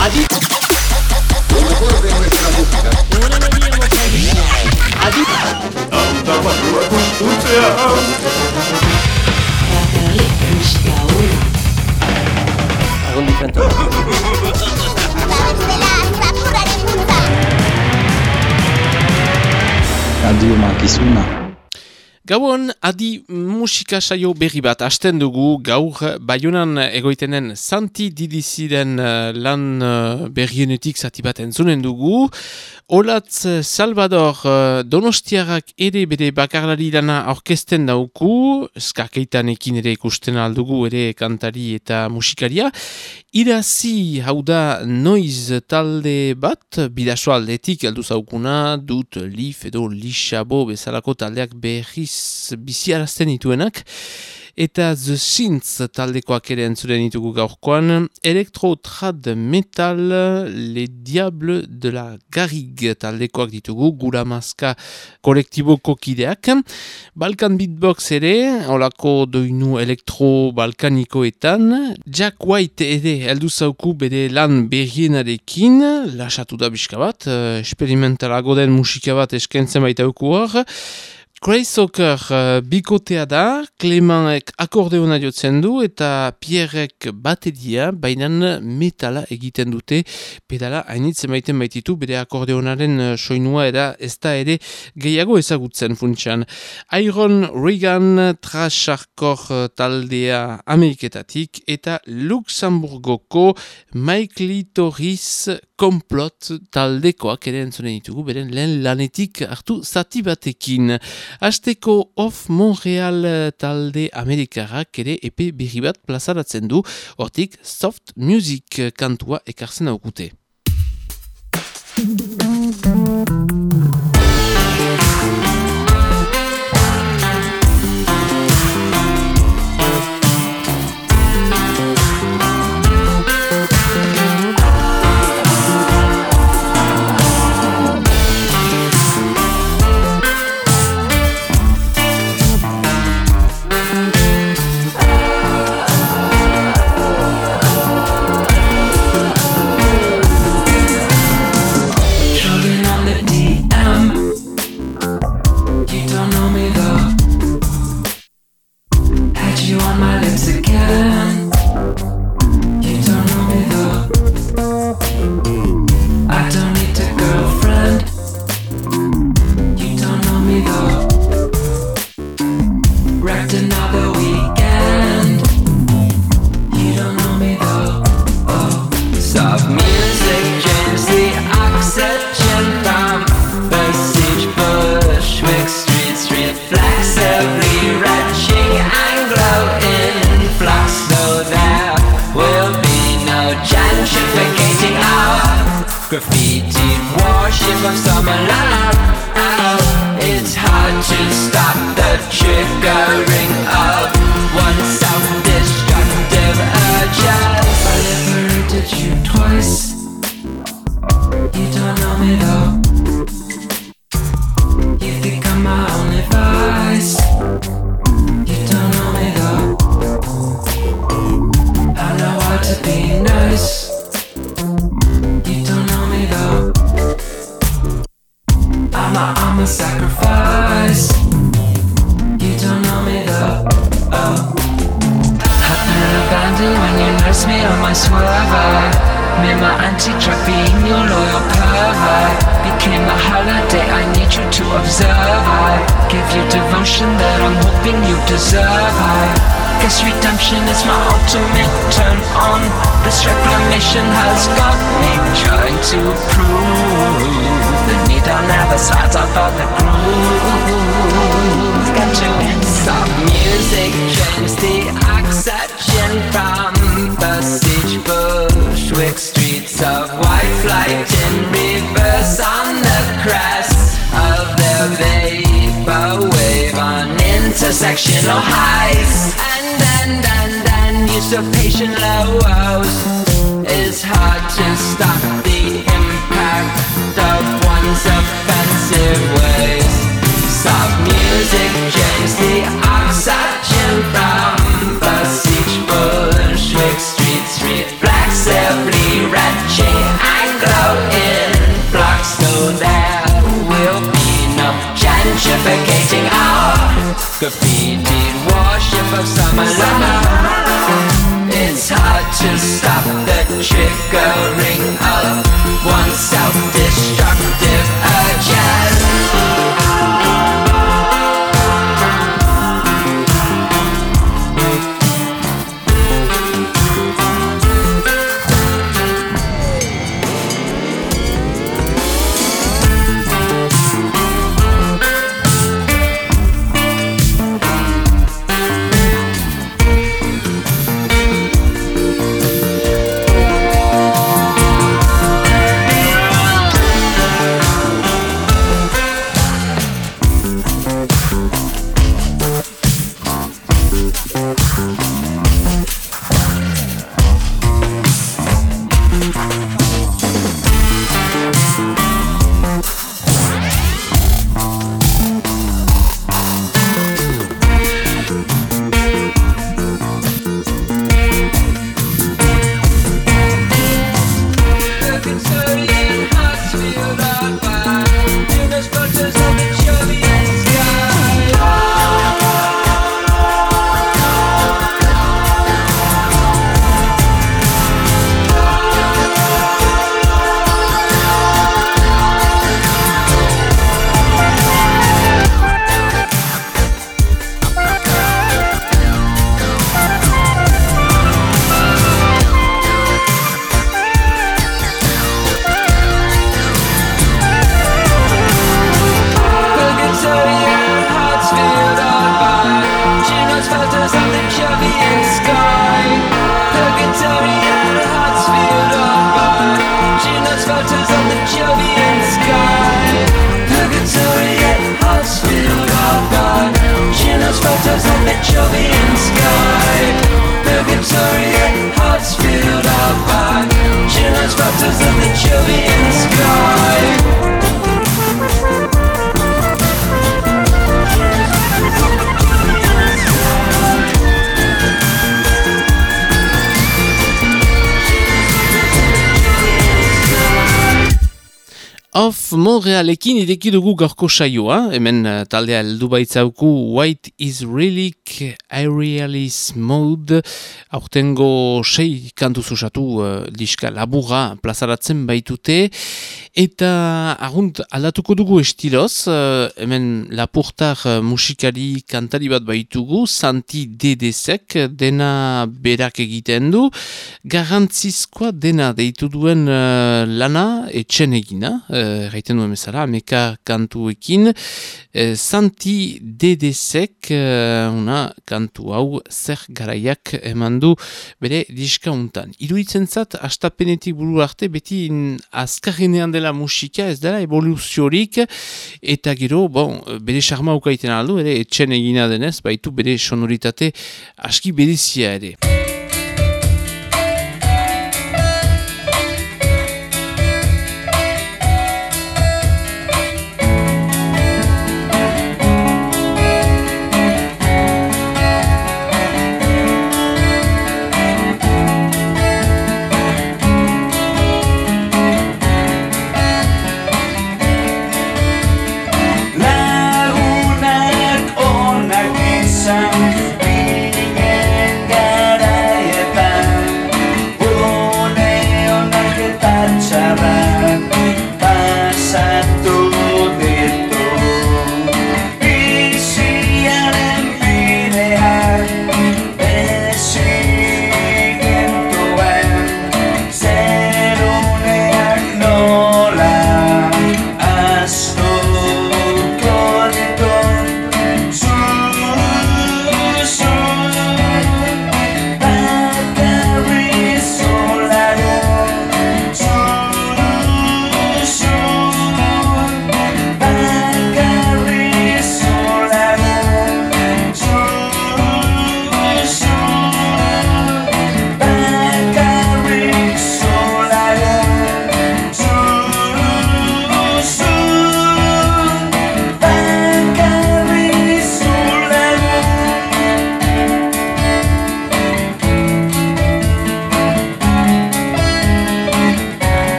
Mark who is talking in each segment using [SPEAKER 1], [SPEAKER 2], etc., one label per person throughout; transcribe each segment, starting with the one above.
[SPEAKER 1] Adi. Adi.
[SPEAKER 2] Antapatuak ustuntzea
[SPEAKER 3] Gauan, adi musika saio berri bat hasten dugu gaur Baionan egoitenen Santi Didiziren uh, lan uh, berrienetik zati bat entzunen dugu. Olatz Salvador uh, Donostiarrak ere bere bakarlari dana orkesten dauku, skakeitan ekin ere ikusten aldugu ere kantari eta musikaria. Irazi hau da noiz talde bat, bidaso aldetik aldu zaukuna, dut lif edo lixabo bezalako taldeak berriz biziarazten dituenak eta The Sins taldekoak ere entzuren ditugu gaurkoan. Electro Trad Metal Le Diable de la Garrigue taldekoak ditugu gura maska kolektiboko kideak Balkan Beatbox ere olako doinu elektro balkanikoetan. Jack White ere heldu zauku bere lan berrienarekin. Lasatu da bizka bat, experimentalago den musika bat eskentzen baita hor Cray Soccer uh, bikotea da, Clemanek akordeona jotzen du eta Pierrek bateria, bainan metala egiten dute, pedala hainitzen maiten baititu, bere akordeonaren uh, soinua era ez da ere gehiago ezagutzen funtsan. Iron Regan Trasharkor uh, taldea Ameriketatik eta Luxemburgoko Mike Litoris komplot taldekoak ere entzunen ditugu, beren lehen lanetik hartu zati batekin. Azteko of Montreal talde Amerikarrak ere epe berri bat plazaratzen du, hortik soft music kantua ekartzen aukute.
[SPEAKER 4] Redemption is my ultimate turn on. This reclamation has got me trying to prove the need on other sides of the groove. Got you stop music, change the oxygen from the siege Bushwick streets of white flight in reverse on the crest of the vapor wave on intersectional highs dissipation lows. It's hard to stop the impact of one's offensive ways. Soft music changes the oxygen from passage Bushwick streets reflexively retching and glowing blocks. So there will be no gentrificating. Out graffitied warship of summer love. It's hard to stop the triggering of one self-destructive
[SPEAKER 3] Of Montrealekin ideki dugu gorko saioa, hemen uh, taldea heldu baitzauku White is Relic Aerialis Mode, aurtengo sei kantu zusatu uh, diska labura plazaratzen baitute, eta agunt aldatuko dugu estiloz, uh, hemen lapurtar uh, musikari kantari bat baitugu, Santi Dedezek, dena berak egiten du, garantzizkoa dena deitu duen uh, lana etxen egina, gaiten duen bezala, ameka kantuekin, e, Santi Dedezek, una kantu hau zer garaiak eman du bere diska untan. Iruditzen zat, astapenetik buru arte, beti azkarrenean dela musika, ez dela evoluziorik, eta gero, bon, bere charma ukaiten aldu, ere, etxen egina denez, baitu bere sonoritate aski berezia ere.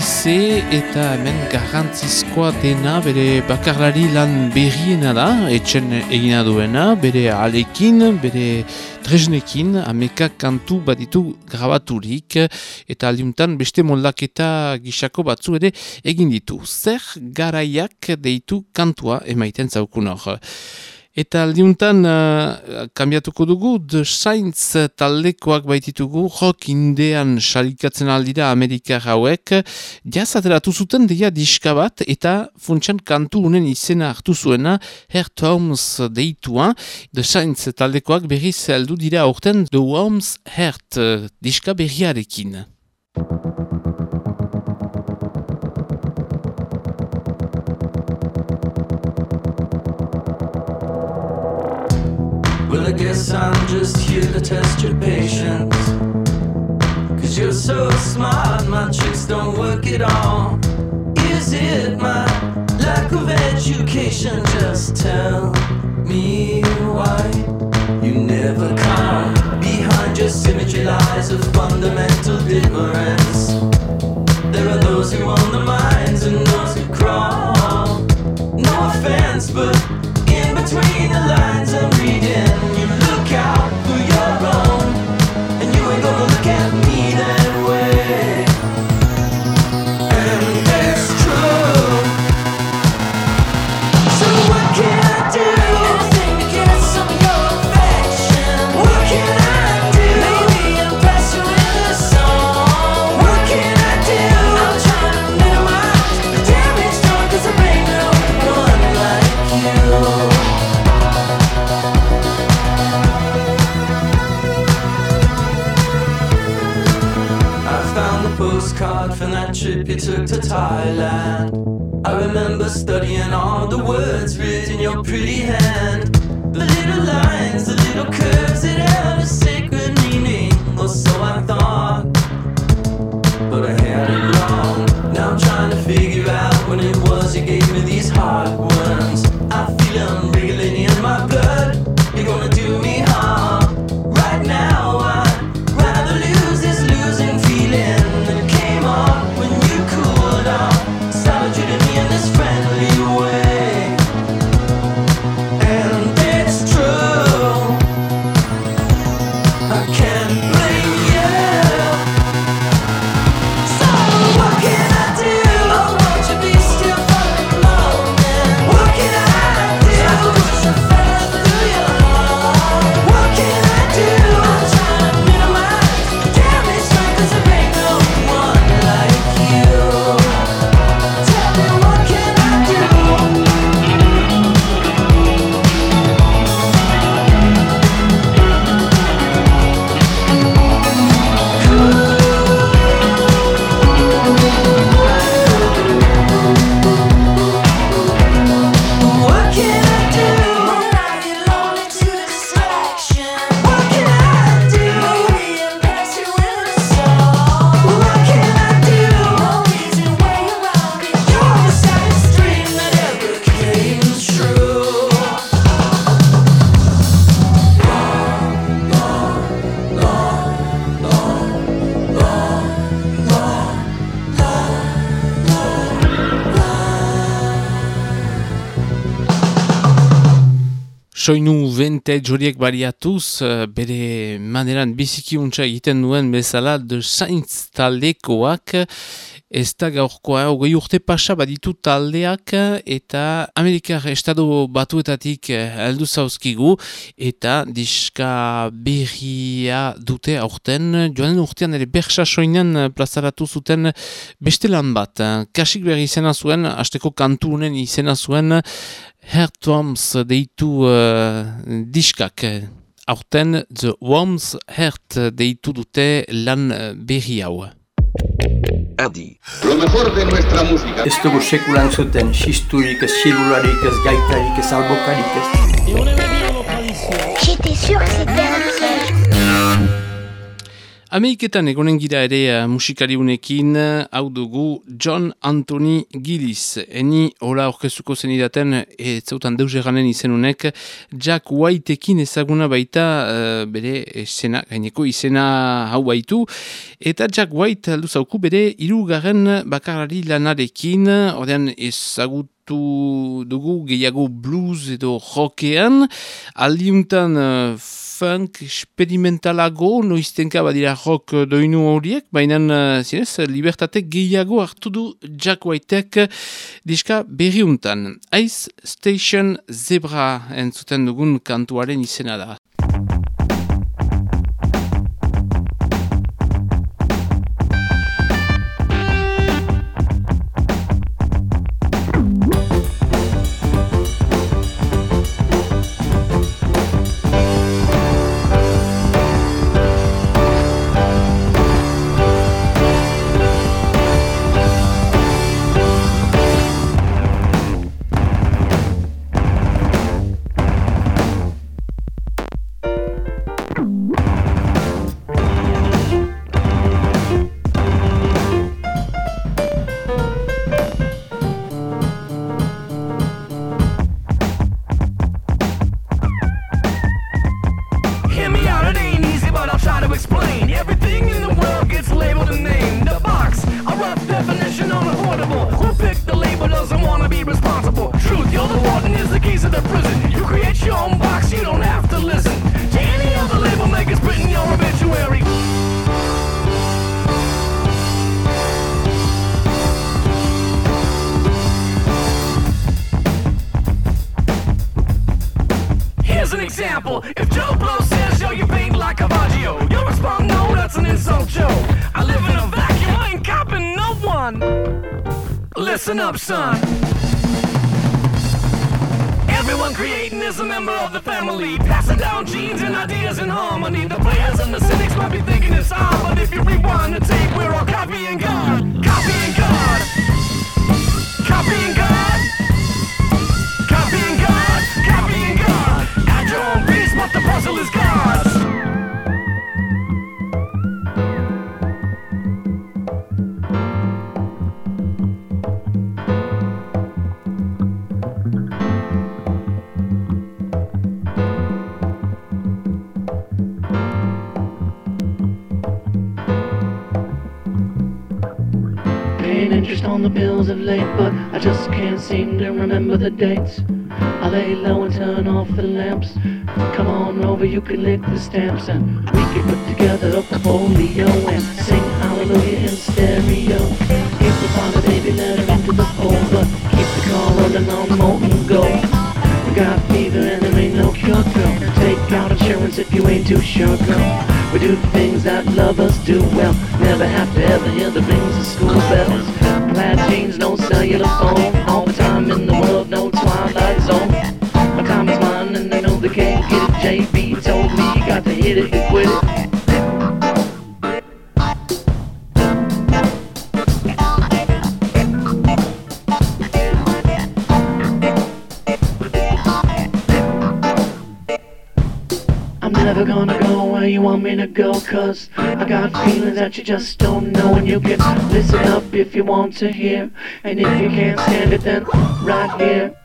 [SPEAKER 3] DDC eta hemen garrantzizkoa dena bere bakarlari lan berriena da, etxen egina duena, bere alekin, bere tresnekin, ameka kantu baditu grabaturik, eta aldiuntan beste moldaketa gisako batzu ere egin ditu. Zer garaiak deitu kantua emaiten zaukun hor. Eta aldiuntan, uh, kambiatuko dugu, The Saints taldekoak baititugu, rock indean salikatzen aldira Amerika hauek, jazateratu zuten deia diska bat, eta funtsan kantu unen izena hartu zuena, Heart Homes deitua, The Saints taldekoak berriz heldu dira aurten The Worms Heart uh, diska berriarekin.
[SPEAKER 5] I guess I'm just here to test your patience. Cause you're so smart, my tricks don't work at all. Is it my lack of education? Just tell me why you never come behind your symmetry lies a fundamental difference. There are those who own the minds and those who crawl. No offense, but in between the lines postcard from that trip you took to Thailand. I remember studying all the words written in your pretty hand. The little lines, the little curves that held a sacred meaning, or so I thought. But I had it wrong. Now I'm trying to figure out when it was you gave me these hard words.
[SPEAKER 3] Soinu vintage horiek bariatuz, eh, bere maneran biziki untsa egiten duen bezala The Saints taldekoak, ez da gaurkoa, hogei urte pasa baditu taldeak eta Amerikar estado batuetatik eh, heldu zauzkigu eta diska berria dute aurten, joanen urtean ere bersa soinen eh, plazaratu zuten beste lan bat. eh, Kasik berri izena zuen, asteko kantu honen izena zuen, Heart Worms deitu uh, diskak. Aurten The Worms Heart deitu dute lan uh, berri hau.
[SPEAKER 6] Adi.
[SPEAKER 1] Lo mejor de nuestra música.
[SPEAKER 7] Ez dugu sekulan zuten, xisturik, ez xilularik, ez gaitarik, ez albokarik, ez...
[SPEAKER 8] J'étais sûre que c'était un.
[SPEAKER 3] Ameiketan egonen gira ere uh, musikari unekin, uh, hau dugu John Anthony Gillis. Eni hola orkezuko zenidaten, ez zautan deus eganen izenunek, Jack Whiteekin ezaguna baita uh, bere esena, gaineko izena hau baitu. Eta Jack White aldu zauku bere irugarren bakarari lanarekin, ordean ezagutu dugu gehiago blues edo rockean, aldiuntan uh, funk experimentalago, noiztenka badira rock doinu horiek, baina uh, zinez, libertate gehiago hartu du Jack Whiteek diska berriuntan. Ice Station Zebra entzuten dugun kantuaren izena da.
[SPEAKER 8] The dates. I lay low and turn off the lamps. Come on over, you can lick the stamps, and we can put together a folio and sing hallelujah in stereo. If we find a baby, let her into the hole, but keep the car running on molten gold. We got fever and there ain't no cure, girl. Take out insurance if you ain't too sure, girl. We do things that lovers do well. Never have to ever hear the rings of school bells. No cellular phone. All the time in the world, no twilight zone. My time is mine and they know they can't get it. JB told me you got to hit it and quit it. To go Cause I got feelings that you just don't know And you can listen up if you want to hear. And if you can't stand it then right here.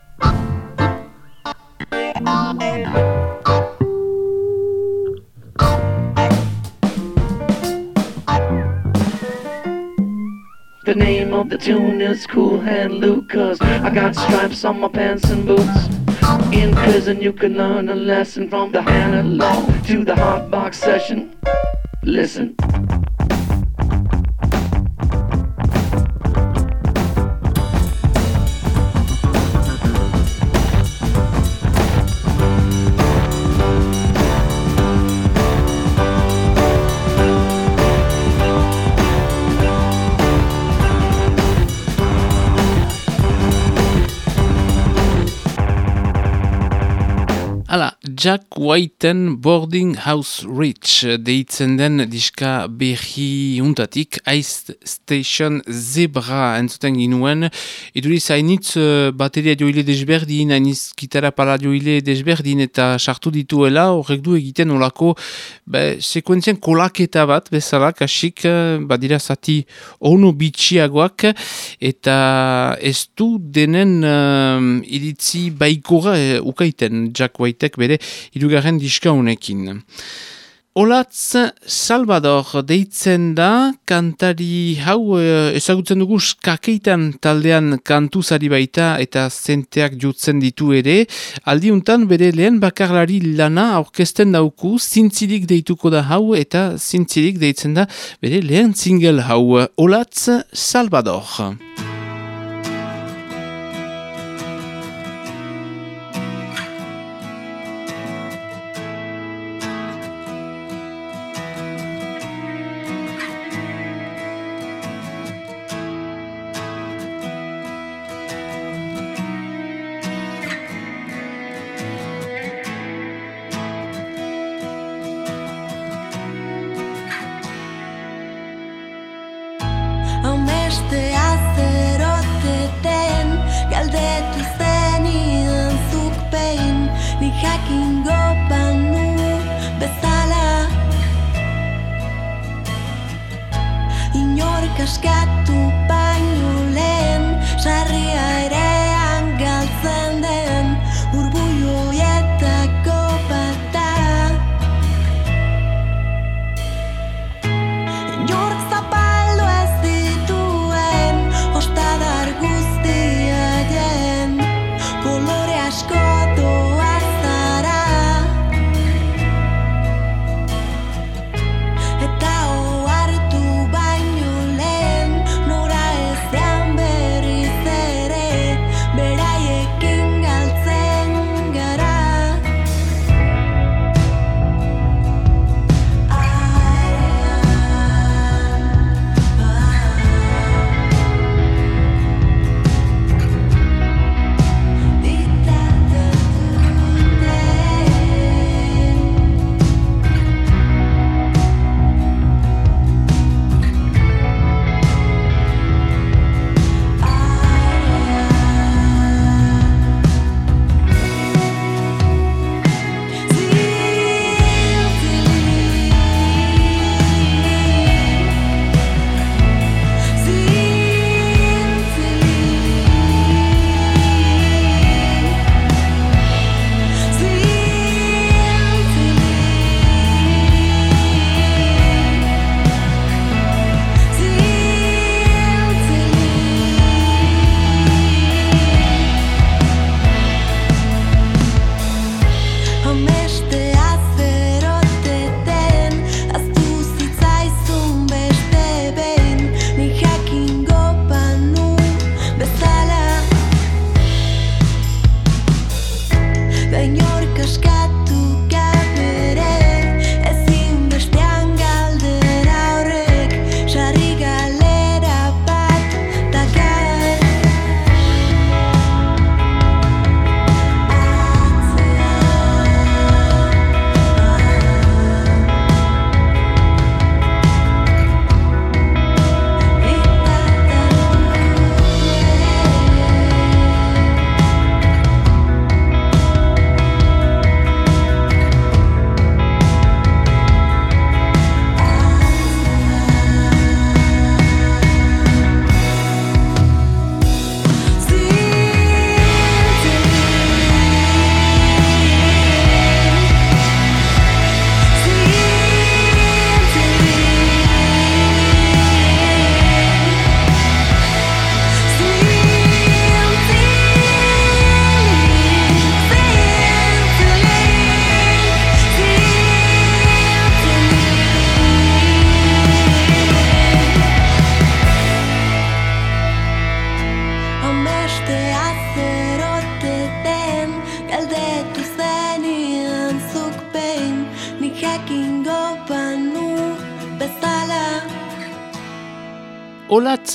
[SPEAKER 8] The name of the tune is Cool Hand Luke Cause I got stripes on my pants and boots in prison, you can learn a lesson from the analog to the hot box session. Listen.
[SPEAKER 9] Jack Whiteen Boarding House Rich deitzen den diska berri untatik Ice Station Zebra entzuten ginuen. Iduri zainitz uh, bateria joile desberdin, hainiz gitara pala joile desberdin eta sartu dituela, horrek du egiten olako be, sekuentzien kolaketa bat bezala, kasik uh, badira zati ono bitxiagoak eta ez du denen uh, iritzi baikora uh, ukaiten Jack White baitek bere irugarren diska honekin. Olatz Salvador deitzen da, kantari hau eh, ezagutzen dugu skakeitan taldean kantuzari baita eta zenteak jutzen ditu ere. Aldiuntan bere lehen bakarlari lana aurkesten dauku, zintzilik deituko da hau eta zintzilik deitzen da bere lehen single hau. Olatz Salvador.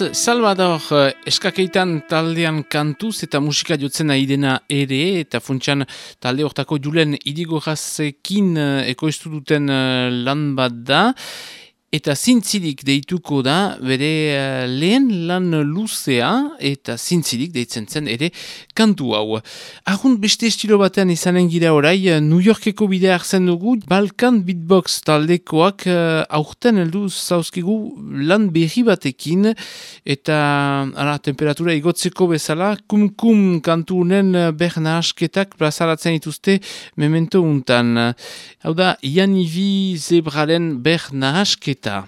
[SPEAKER 3] Salvador eh, eskakeitan taldean kantuz eta musika jotzen nahi dena ere eta funtsan talde hortako julen idigo jazekin eh, ekoiztu duten eh, lan bat da eta zintzilik deituko da bere uh, lehen lan luzea eta zintzilik deitzen zen ere kantu hau. Arrunt beste estilo batean izanen gira orai, eh, New Yorkeko bidea hartzen dugu, Balkan Beatbox taldekoak uh, aurten heldu zauzkigu lan berri batekin eta ara, temperatura igotzeko bezala, kum-kum kantu unen berna asketak plazaratzen dituzte memento untan. Hau da, Ianivi Zebraren berna asketak eta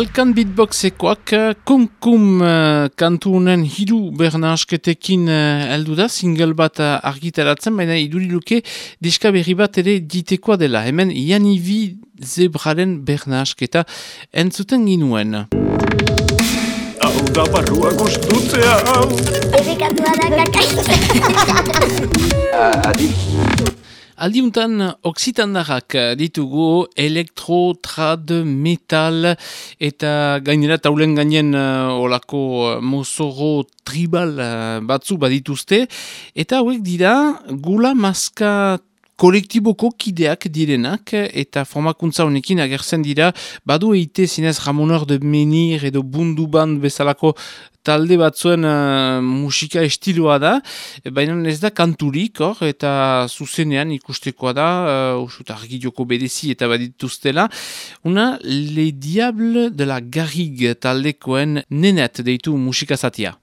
[SPEAKER 3] Balkan beatboxekoak kum-kum uh, kantunen hiru berna asketekin uh, eldu da, single bat uh, argitaratzen, baina iduriluke diska berri bat ere ditekoa dela. Hemen Janivi Zebraren berna asketa entzuten ginuen.
[SPEAKER 2] Hau da barrua goztutzea, hau!
[SPEAKER 10] Ezekatua da kakaitzea.
[SPEAKER 7] Adi.
[SPEAKER 3] Aldiuntan oksitandarrak ditugu elektro, trad, metal eta gainera taulen gainen uh, olako uh, mozoro tribal uh, batzu badituzte. Eta hauek dira gula maska kolektiboko kideak direnak eta formakuntza honekin agertzen dira. Badu eite zinez Ramonor de Menir edo Bundu Band bezalako talde batzuen uh, musika estiloa da, baina ez da kanturik hor eta zuzenean ikustekoa da, uh, usuta argidioko bedezi eta badituztela, una Le Diable de la Garrigue taldekoen nenet deitu musika zatia.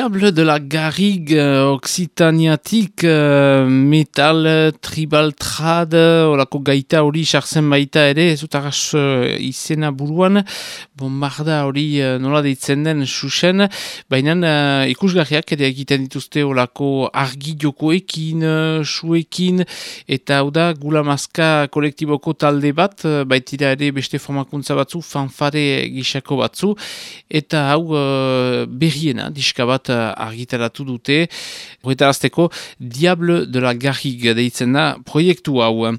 [SPEAKER 3] Diable de la Garrigue uh, Occitaniatik uh, metal tribal trad olako gaita hori sartzen baita ere ez dut uh, izena buruan. Bombarda hori uh, nola deitzen den susen baina uh, ikusgarriak ere egiten dituzte olako argi jokoekin uh, suekin eta hau da gula maska kolektiboko talde bat uh, baitira ere beste formakuntza batzu fanfare gisako batzu. Eta hau uh, berriena diska bat argitaratu dute horretarazteko Diable de la Garrigue deitzen da proiektu hau.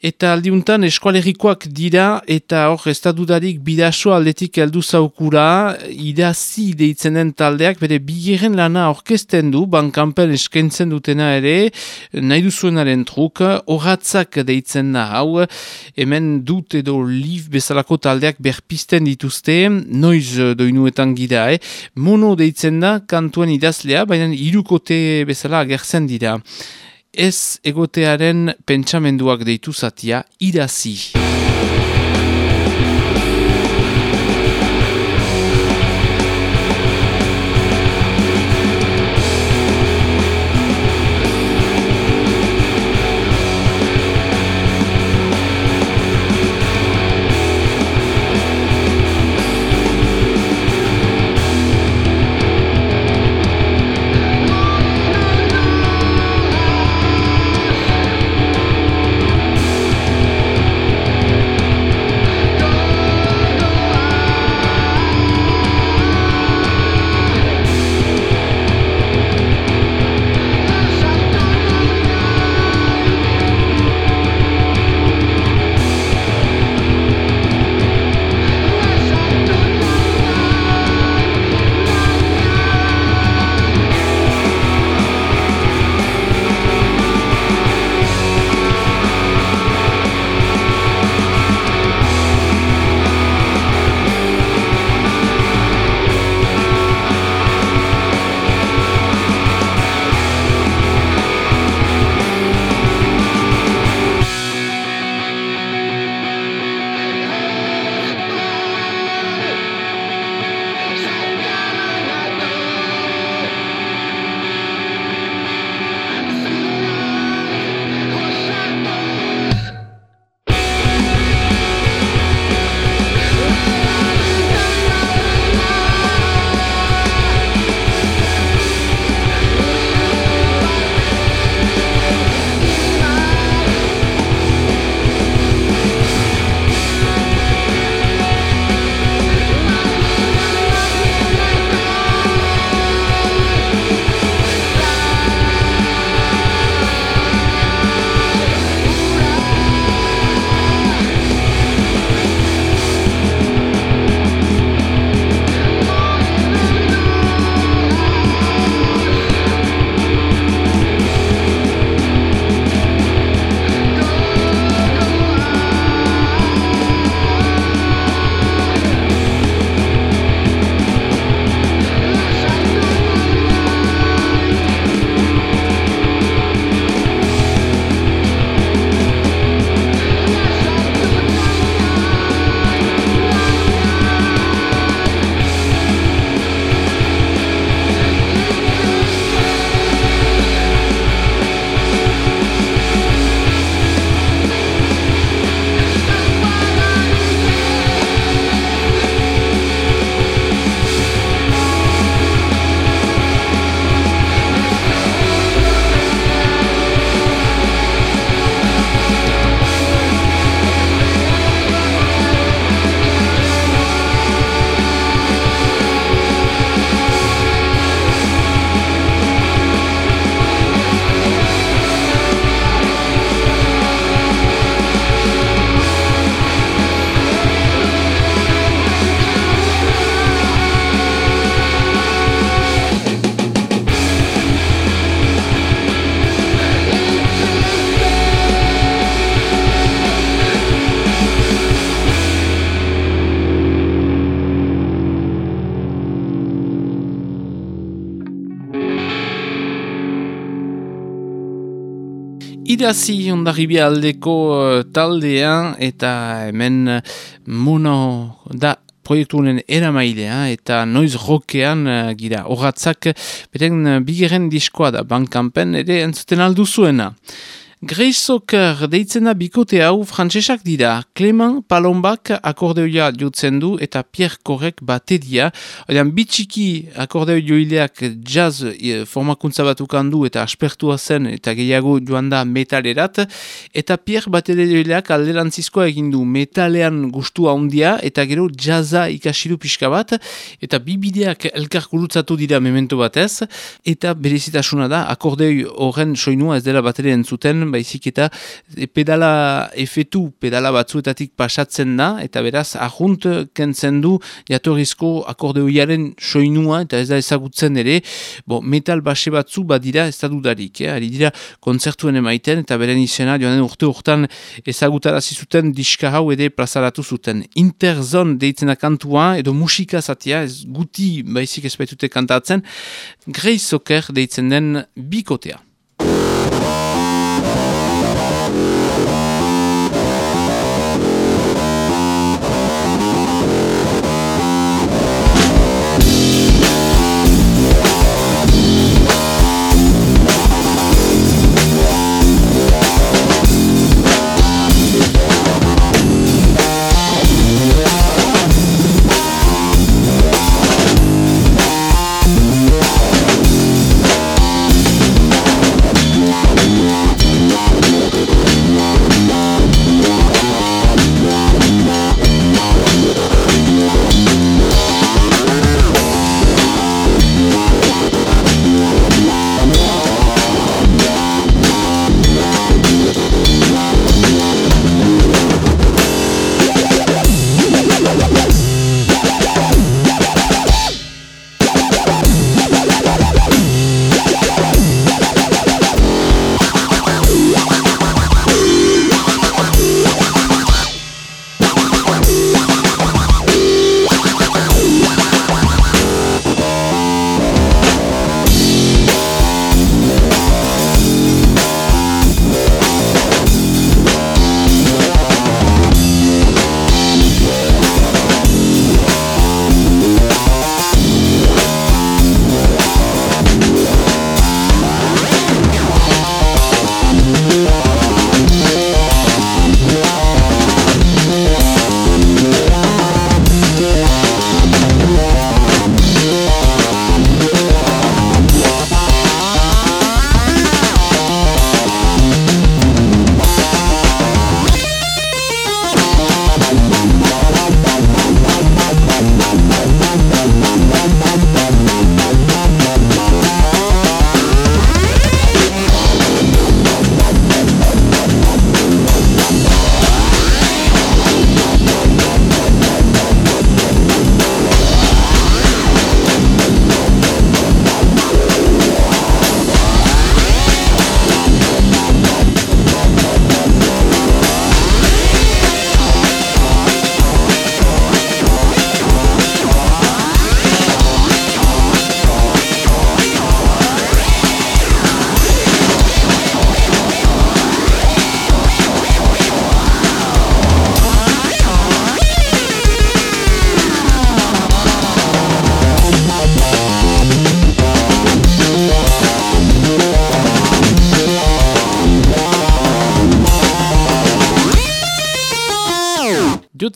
[SPEAKER 3] Eta aldiuntan eskualerikoak dira eta hor ez da dudarik bidaso aldetik heldu zaukura idazi deitzen den taldeak bere bigeren lana orkesten du bankanpen eskentzen dutena ere nahi duzuenaren truk horatzak deitzen da hau hemen dut edo liv bezalako taldeak berpisten dituzte noiz doinuetan gira eh? mono deitzen da kantuen idazlea baina irukote bezala agertzen dira ez egotearen pentsamenduak deitu zatia irazi. Idazi ondarribia aldeko uh, taldea eta hemen mono da proiektu honen eramailea eta noiz rokean uh, gira. Horatzak beren uh, bigeren diskoa da bankampen ere entzuten aldu Soccer deitzen da bikote hau frantsesak dira. Clement Palombak akordeoia jutzen du eta Pierre Korek bateria. Oian bitxiki akordeo joileak jazz e, formakuntza bat ukandu eta aspertua zen eta gehiago joan da metalerat. Eta Pierre bateria joileak alderantzizkoa egin du metalean gustua handia eta gero jazza ikasiru pixka bat. Eta bibideak elkar gurutzatu dira memento batez. Eta berezitasuna da akordeo horren soinua ez dela bateria entzuten baizik eta e, pedala efetu pedala batzuetatik pasatzen da eta beraz ahunt kentzen du jatorrizko akordeoiaren soinua eta ez da ezagutzen ere bo, metal base batzu badira ez da dudarik eh? ari dira kontzertuen emaiten eta beren izena joan urte urtan ezagutarazi zuten diska hau ere plazaratu zuten interzon deitzena kantua edo musika zatia ez guti baizik ez baitute kantatzen Grace Soccer deitzen den bikotea.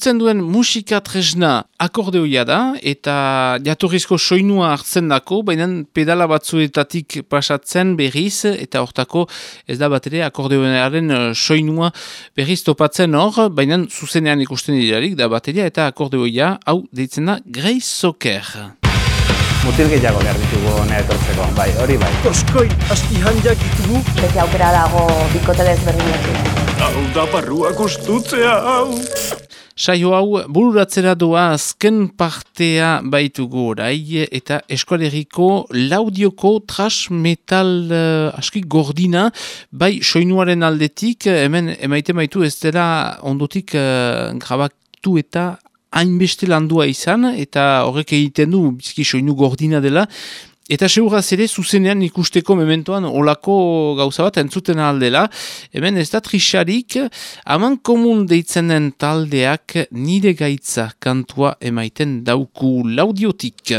[SPEAKER 3] Jotzen duen musika tresna akordeoia da, eta jatorrizko soinua hartzen dako, baina pedala batzuetatik pasatzen berriz, eta hortako ez da bat ere akordeoenaren eh, soinua berriz topatzen hor, baina zuzenean ikusten dirarik da bateria eta akordeoia hau deitzen da Grace Soccer.
[SPEAKER 10] Mutil gehiago behar ditugu nire etortzeko, bai, hori bai.
[SPEAKER 7] Toskoi, asti handiak ditugu.
[SPEAKER 11] Beti aukera dago bikote desberdinekin.
[SPEAKER 2] Hau da barrua gustutzea, hau.
[SPEAKER 3] Saio hau bururatzera doa azken partea baitugu orai eta eskualeriko laudioko trash metal uh, aski gordina bai soinuaren aldetik hemen emaite baitu ez dela ondotik uh, grabatu eta hainbeste landua izan eta horrek egiten du bizki soinu gordina dela Eta seuraz ere zuzenean ikusteko mementoan olako gauza bat entzuten aldela. Hemen ez da trixarik, haman komun deitzen den taldeak nire gaitza kantua emaiten dauku laudiotik.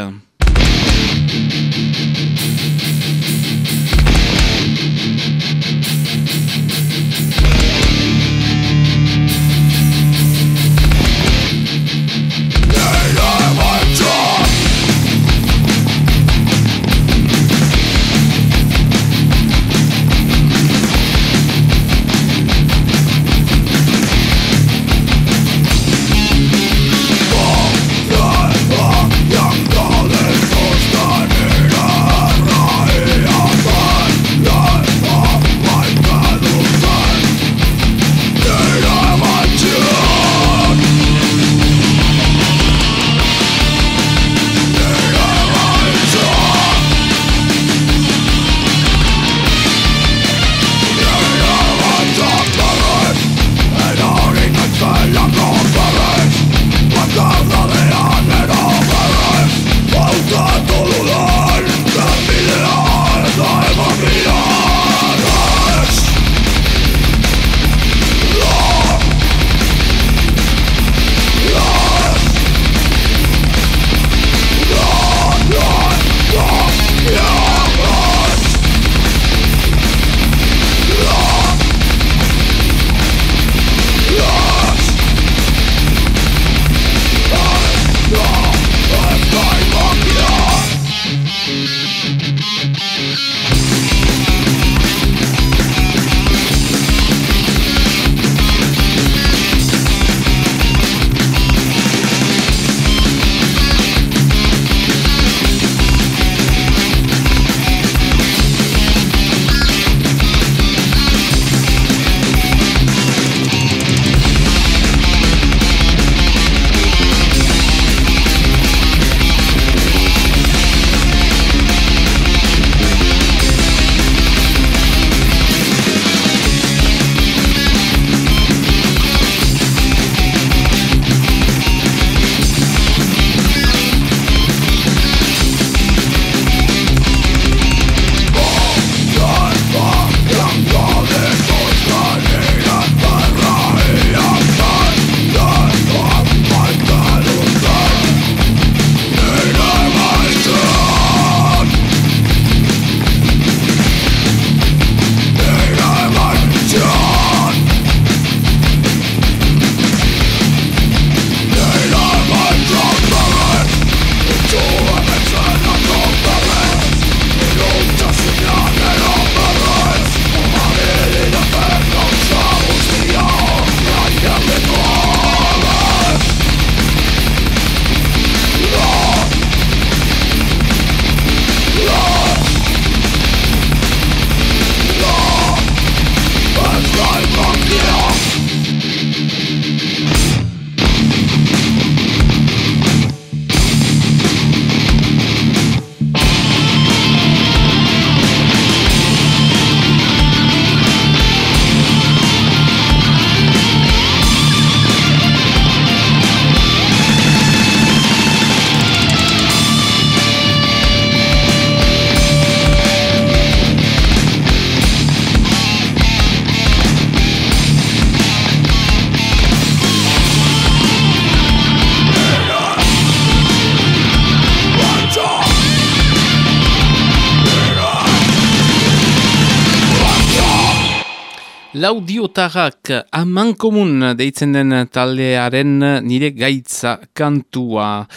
[SPEAKER 3] Laudiotarrak aman komun deitzen den taldearen nire gaitza kantua.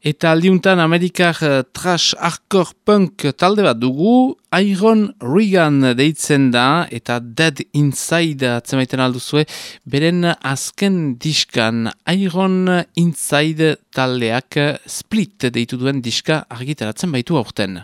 [SPEAKER 3] Eta aldiuntan Amerikar trash hardcore punk talde bat dugu, Iron Regan deitzen da, eta Dead Inside atzemaiten alduzue, beren azken diskan Iron Inside taldeak split deitu duen diska argitaratzen baitu aurten.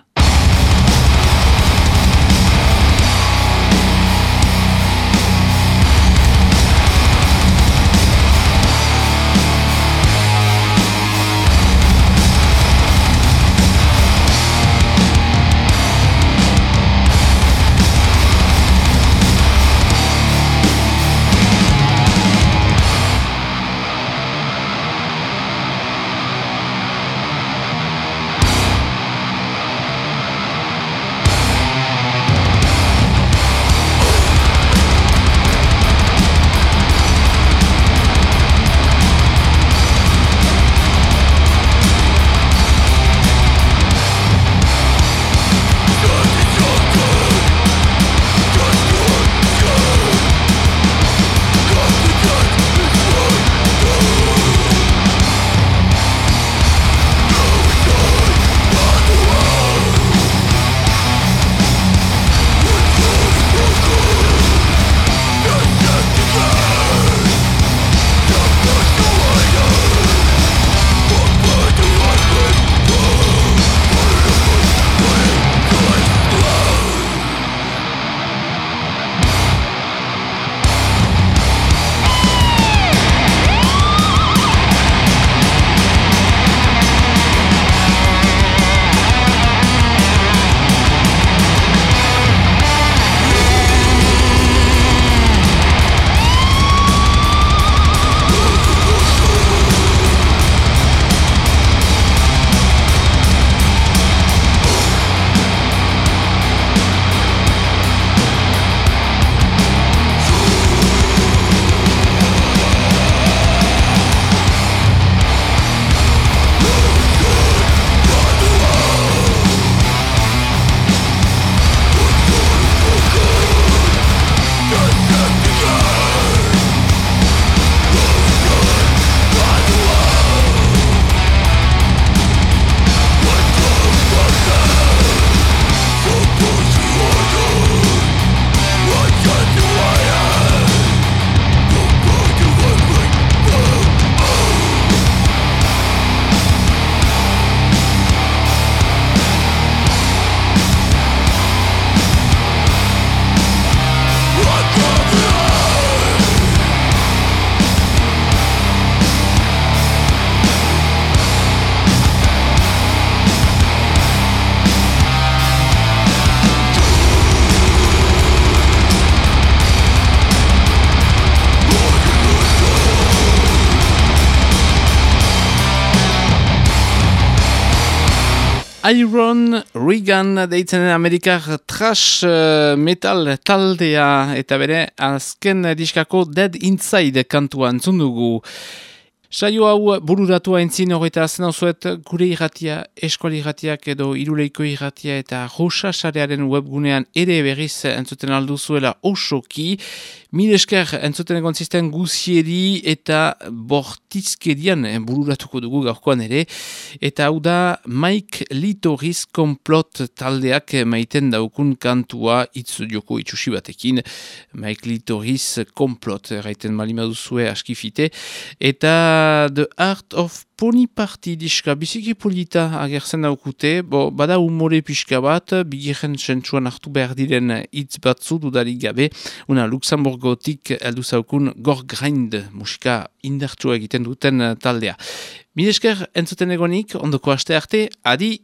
[SPEAKER 3] Iron Regan deitzen Amerikar trash uh, metal taldea eta bere azken diskako Dead Inside kantua entzun dugu. Saio hau bururatua entzin horreta azten zuet gure irratia, eskuali irratiak edo iruleiko irratia eta rosa sarearen webgunean ere berriz entzuten aldu zuela osoki. Mil esker entzuten egon zisten guzieri eta bortizkerian bururatuko dugu gaurkoan ere. Eta hau da Mike Litoriz komplot taldeak maiten daukun kantua itzu joko itxusi batekin. Mike Litoriz komplot erraiten malima duzue askifite. Eta The Art of Pony Party diska biziki polita agertzen daukute, bo, bada umore pixka bat, bigiren sentsuan hartu behar diren hitz batzu dudarik gabe, una Luxemburgotik eldu zaukun gor grind musika indartsua egiten duten taldea. Midesker entzuten egonik, ondoko aste arte, adi!